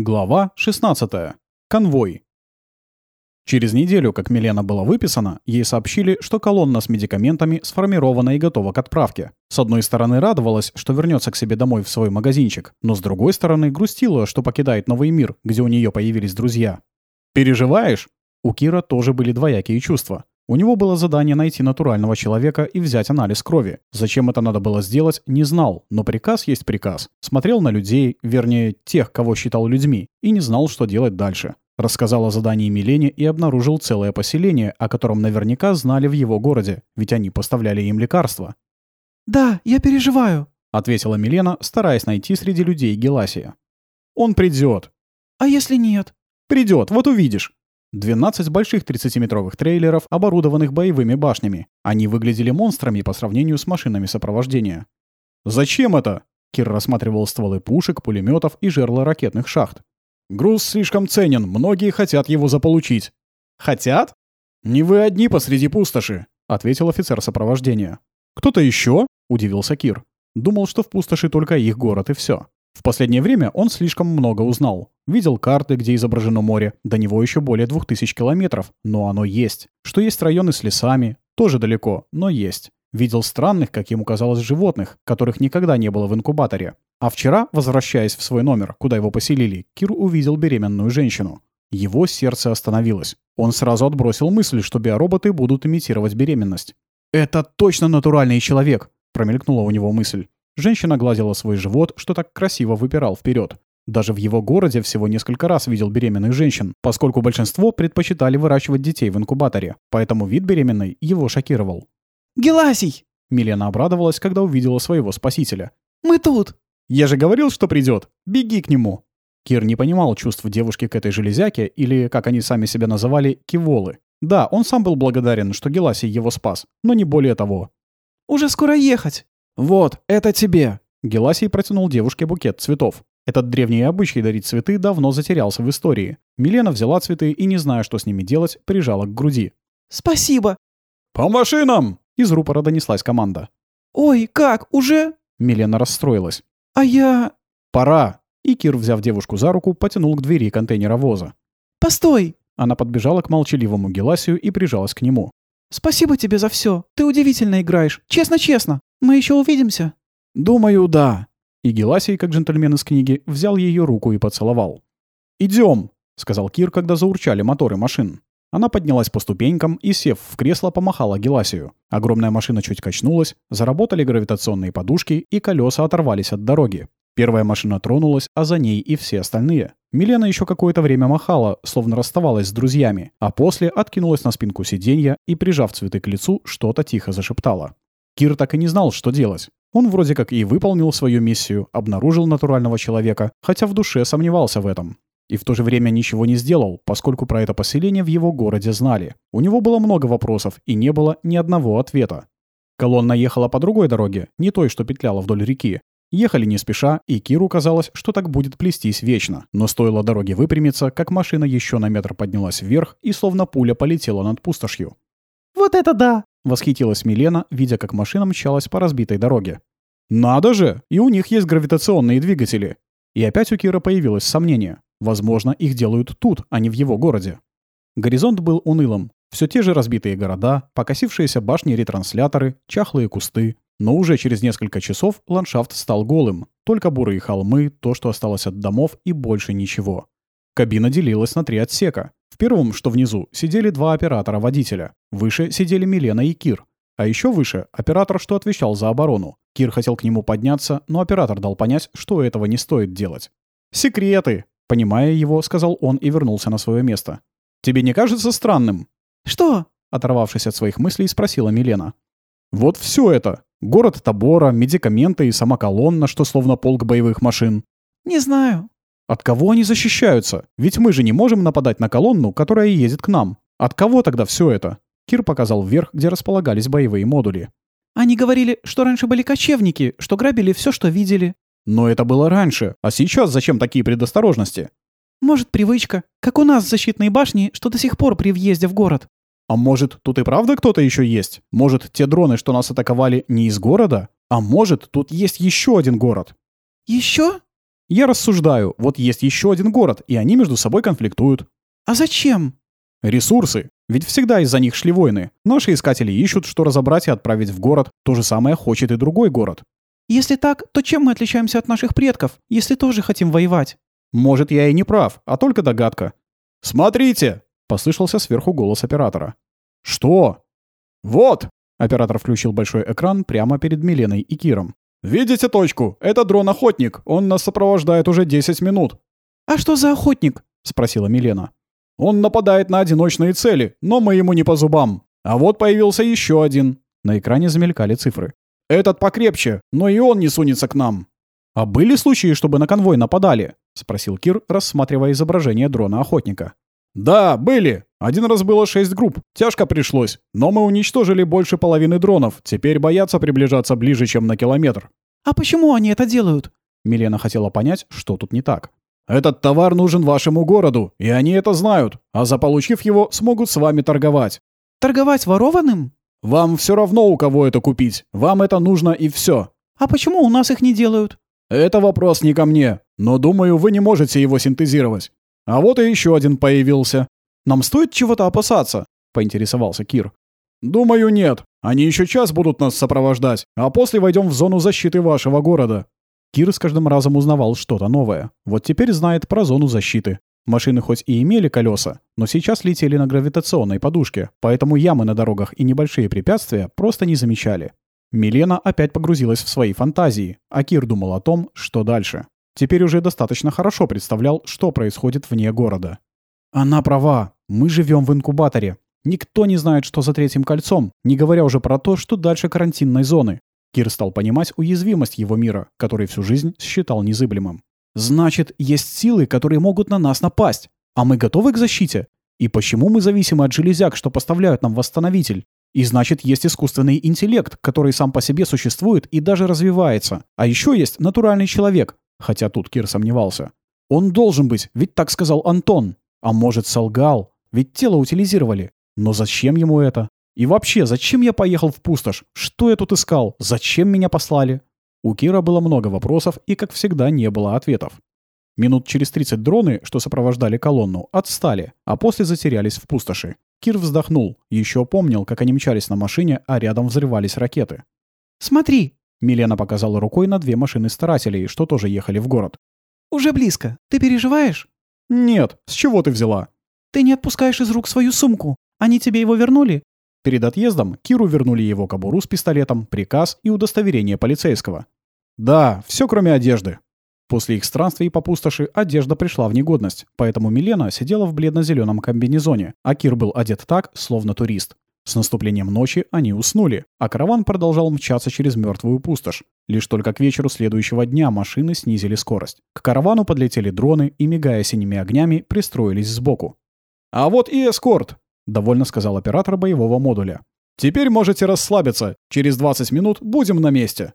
Глава 16. Конвой. Через неделю, как Милена была выписана, ей сообщили, что колонна с медикаментами сформирована и готова к отправке. С одной стороны радовалась, что вернется к себе домой в свой магазинчик, но с другой стороны грустила, что покидает новый мир, где у нее появились друзья. «Переживаешь?» У Кира тоже были двоякие чувства. У него было задание найти натурального человека и взять анализ крови. Зачем это надо было сделать, не знал, но приказ есть приказ. Смотрел на людей, вернее, тех, кого считал людьми, и не знал, что делать дальше. Рассказал о задании Милене и обнаружил целое поселение, о котором наверняка знали в его городе, ведь они поставляли им лекарства. «Да, я переживаю», — ответила Милена, стараясь найти среди людей Геласия. «Он придет». «А если нет?» «Придет, вот увидишь». 12 больших 30-метровых трейлеров, оборудованных боевыми башнями. Они выглядели монстрами по сравнению с машинами сопровождения. «Зачем это?» Кир рассматривал стволы пушек, пулеметов и жерла ракетных шахт. «Груз слишком ценен, многие хотят его заполучить». «Хотят?» «Не вы одни посреди пустоши», — ответил офицер сопровождения. «Кто-то еще?» — удивился Кир. Думал, что в пустоши только их город и все. В последнее время он слишком много узнал. Видел карты, где изображено море, до него еще более двух тысяч километров, но оно есть. Что есть районы с лесами, тоже далеко, но есть. Видел странных, как ему казалось, животных, которых никогда не было в инкубаторе. А вчера, возвращаясь в свой номер, куда его поселили, Кир увидел беременную женщину. Его сердце остановилось. Он сразу отбросил мысль, что биороботы будут имитировать беременность. «Это точно натуральный человек!» – промелькнула у него мысль. Женщина гладила свой живот, что так красиво выпирал вперед. Даже в его городе всего несколько раз видел беременных женщин, поскольку большинство предпочитали выращивать детей в инкубаторе, поэтому вид беременной его шокировал. «Геласий!» Милена обрадовалась, когда увидела своего спасителя. «Мы тут!» «Я же говорил, что придет. Беги к нему!» Кир не понимал чувств девушки к этой железяке, или, как они сами себя называли, киволы. Да, он сам был благодарен, что Геласий его спас, но не более того. «Уже скоро ехать!» «Вот, это тебе!» Геласий протянул девушке букет цветов. Этот древний обычай дарить цветы давно затерялся в истории. Милена взяла цветы и, не зная, что с ними делать, прижала к груди. «Спасибо!» «По машинам!» Из рупора донеслась команда. «Ой, как, уже?» Милена расстроилась. «А я...» «Пора!» И Кир, взяв девушку за руку, потянул к двери контейнера воза. «Постой!» Она подбежала к молчаливому Геласию и прижалась к нему. «Спасибо тебе за все. Ты удивительно играешь. Честно-честно. Мы еще увидимся?» «Думаю, да». И Геласий, как джентльмен из книги, взял ее руку и поцеловал. «Идем», — сказал Кир, когда заурчали моторы машин. Она поднялась по ступенькам и, сев в кресло, помахала Геласию. Огромная машина чуть качнулась, заработали гравитационные подушки, и колеса оторвались от дороги. Первая машина тронулась, а за ней и все остальные. Милена еще какое-то время махала, словно расставалась с друзьями, а после откинулась на спинку сиденья и, прижав цветы к лицу, что-то тихо зашептала. Кир так и не знал, что делать. Он вроде как и выполнил свою миссию, обнаружил натурального человека, хотя в душе сомневался в этом. И в то же время ничего не сделал, поскольку про это поселение в его городе знали. У него было много вопросов, и не было ни одного ответа. Колонна ехала по другой дороге, не той, что петляла вдоль реки. Ехали не спеша, и Киру казалось, что так будет плестись вечно. Но стоило дороге выпрямиться, как машина еще на метр поднялась вверх и словно пуля полетела над пустошью. «Вот это да!» — восхитилась Милена, видя, как машина мчалась по разбитой дороге. «Надо же! И у них есть гравитационные двигатели!» И опять у Кира появилось сомнение. Возможно, их делают тут, а не в его городе. Горизонт был унылым. Все те же разбитые города, покосившиеся башни-ретрансляторы, чахлые кусты. Но уже через несколько часов ландшафт стал голым. Только бурые холмы, то, что осталось от домов, и больше ничего. Кабина делилась на три отсека. В первом, что внизу, сидели два оператора-водителя. Выше сидели Милена и Кир. А еще выше — оператор, что отвечал за оборону. Кир хотел к нему подняться, но оператор дал понять, что этого не стоит делать. «Секреты!» — понимая его, сказал он и вернулся на свое место. «Тебе не кажется странным?» «Что?» — оторвавшись от своих мыслей, спросила Милена. «Вот все это. Город Табора, медикаменты и сама колонна, что словно полк боевых машин». «Не знаю», от кого они защищаются? Ведь мы же не можем нападать на колонну, которая едет к нам. От кого тогда все это? Кир показал вверх, где располагались боевые модули. Они говорили, что раньше были кочевники, что грабили все, что видели. Но это было раньше. А сейчас зачем такие предосторожности? Может, привычка. Как у нас защитные башни, что до сих пор при въезде в город. А может, тут и правда кто-то еще есть? Может, те дроны, что нас атаковали, не из города? А может, тут есть еще один город? Еще? Я рассуждаю, вот есть еще один город, и они между собой конфликтуют. А зачем? Ресурсы. Ведь всегда из-за них шли войны. Наши искатели ищут, что разобрать и отправить в город. То же самое хочет и другой город. Если так, то чем мы отличаемся от наших предков, если тоже хотим воевать? Может, я и не прав, а только догадка. «Смотрите!» — послышался сверху голос оператора. «Что?» «Вот!» — оператор включил большой экран прямо перед Миленой и Киром. «Видите точку? Это дрон-охотник. Он нас сопровождает уже 10 минут». «А что за охотник?» — спросила Милена. «Он нападает на одиночные цели, но мы ему не по зубам. А вот появился еще один». На экране замелькали цифры. «Этот покрепче, но и он не сунется к нам». «А были случаи, чтобы на конвой нападали?» — спросил Кир, рассматривая изображение дрона-охотника. «Да, были. Один раз было шесть групп. Тяжко пришлось. Но мы уничтожили больше половины дронов. Теперь боятся приближаться ближе, чем на километр». «А почему они это делают?» Милена хотела понять, что тут не так. «Этот товар нужен вашему городу, и они это знают. А заполучив его, смогут с вами торговать». «Торговать ворованным?» «Вам все равно, у кого это купить. Вам это нужно и все». «А почему у нас их не делают?» «Это вопрос не ко мне. Но, думаю, вы не можете его синтезировать. А вот и еще один появился. Нам стоит чего-то опасаться?» — поинтересовался Кир. «Думаю, нет. Они еще час будут нас сопровождать, а после войдем в зону защиты вашего города». Кир с каждым разом узнавал что-то новое. Вот теперь знает про зону защиты. Машины хоть и имели колеса, но сейчас летели на гравитационной подушке, поэтому ямы на дорогах и небольшие препятствия просто не замечали. Милена опять погрузилась в свои фантазии, а Кир думал о том, что дальше. Теперь уже достаточно хорошо представлял, что происходит вне города. Она права. Мы живем в инкубаторе. Никто не знает, что за третьим кольцом, не говоря уже про то, что дальше карантинной зоны. Кир стал понимать уязвимость его мира, который всю жизнь считал незыблемым. Значит, есть силы, которые могут на нас напасть. А мы готовы к защите? И почему мы зависимы от железяк, что поставляют нам восстановитель? И значит, есть искусственный интеллект, который сам по себе существует и даже развивается. А еще есть натуральный человек, Хотя тут Кир сомневался. Он должен быть, ведь так сказал Антон. А может, солгал? Ведь тело утилизировали. Но зачем ему это? И вообще, зачем я поехал в пустошь? Что я тут искал? Зачем меня послали? У Кира было много вопросов и, как всегда, не было ответов. Минут через 30 дроны, что сопровождали колонну, отстали, а после затерялись в пустоши. Кир вздохнул, еще помнил, как они мчались на машине, а рядом взрывались ракеты. «Смотри!» Милена показала рукой на две машины старателей, что тоже ехали в город. «Уже близко. Ты переживаешь?» «Нет. С чего ты взяла?» «Ты не отпускаешь из рук свою сумку. Они тебе его вернули?» Перед отъездом Киру вернули его кобуру с пистолетом, приказ и удостоверение полицейского. «Да, все кроме одежды». После их странствий по пустоши одежда пришла в негодность, поэтому Милена сидела в бледно-зеленом комбинезоне, а Кир был одет так, словно турист. С наступлением ночи они уснули, а караван продолжал мчаться через мертвую пустошь. Лишь только к вечеру следующего дня машины снизили скорость. К каравану подлетели дроны и, мигая синими огнями, пристроились сбоку. «А вот и эскорт», — довольно сказал оператор боевого модуля. «Теперь можете расслабиться. Через 20 минут будем на месте».